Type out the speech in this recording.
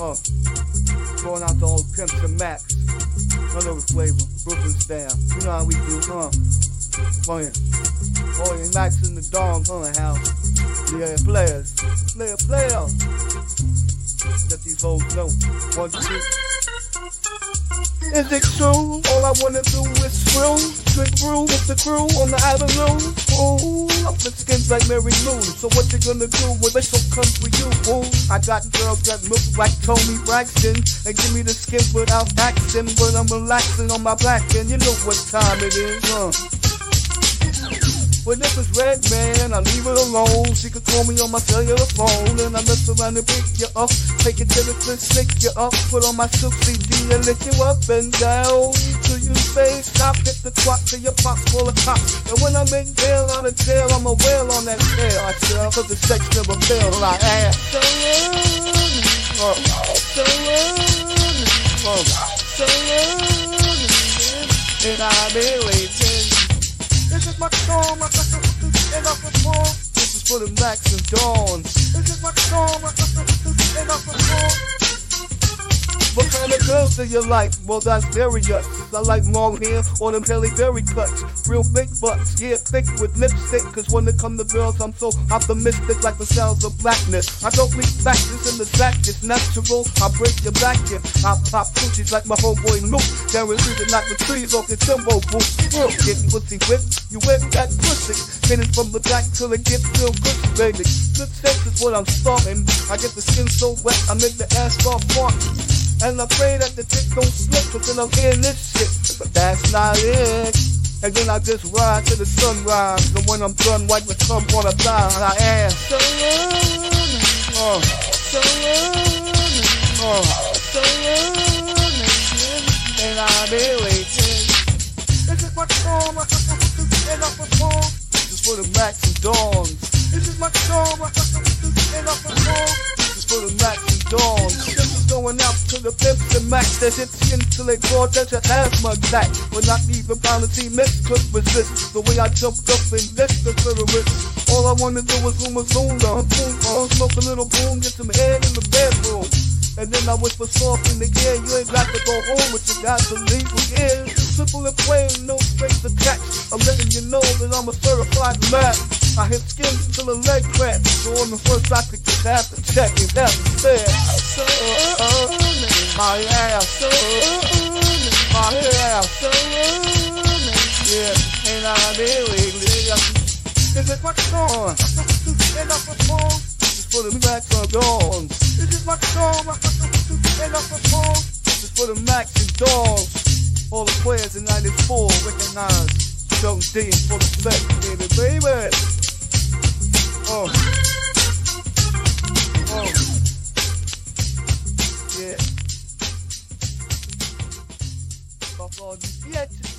Uh, Throwing out the old Pimps and Max. Another flavor, Brooklyn style. You know how we do, huh? Oh yeah. Oh yeah, Max in the dorm, huh, house. Yeah, players. Player, player. Let these hoes know. One, two. Is it true? All I wanna do is screw, drink brew with the crew on the avenue. Ooh, I'm the like Mary Moon. So what you gonna do when they so for you? Ooh, I got girls that look like Toni Braxton and give me the skin without accent, but I'm relaxing on my back and you know what time it is, huh? When this is red man, I leave it alone. She could call me on my cellular phone, and I mess around and pick you up. Take it to the clip, slick you up. Put on my silk CD and lick you up and down. To you face, stop, hit the twat till your pops full of cops. And when I'm in jail, out of jail, I'm a whale on that tail. I tell, cause the sex never fails. I ask. So long, uh, so long, uh, so long, and been waiting. This is my song, my and I perform. This is for the Max and Dawns. This is my song, my and I perform. Of girls do you? Well, that's very us. I like long hair or them Halle Berry cuts. Real thick butts, yeah, thick with lipstick. Cause when it come to girls, I'm so optimistic like the sounds of blackness. I don't read factors in the sack, it's natural. I break your back yeah. I pop coochies like my homeboy Luke. Guaranteed to knock the trees off your timbo boots. Real getting pussy whipped. You whip that pussy. Hit it from the back till it gets real good, baby. Good sex is what I'm starting. I get the skin so wet, I make the ass start farting. And I pray that the dick don't slip until I'm in this shit. But that's not it. And then I just ride to the sunrise. And when I'm done, wipe the cum on the thigh. And I ask, so long, uh, so long, so long, and I've been waiting. This is my song, I perform. This is for the Max and Dawns. This is my song, I perform. This is for the going out to the pimps and max that hit skin till they draw that your asthma attack. But not even to see miss could resist the way I jumped up in this the cigarette. All I wanna do is room a down, boom, on smoke a little boom, get some head in the bedroom. And then I whisper soft in the ear, you ain't got to go home, but you got to leave here. Simple and plain, no strings attached. I'm letting you know that I'm a certified man. I hit skin till the leg crack. So on the first I could get half the check and the stare. So, uh, my ass, so, my ass, so, yeah, and I really, this is my song, and I perform. This is for the Max and Dawns. This is my song, and I perform. This is for the Max and Dawns. All the players in 94 recognize Young D for the spec, baby, baby. Oh. Buffalo, yeah.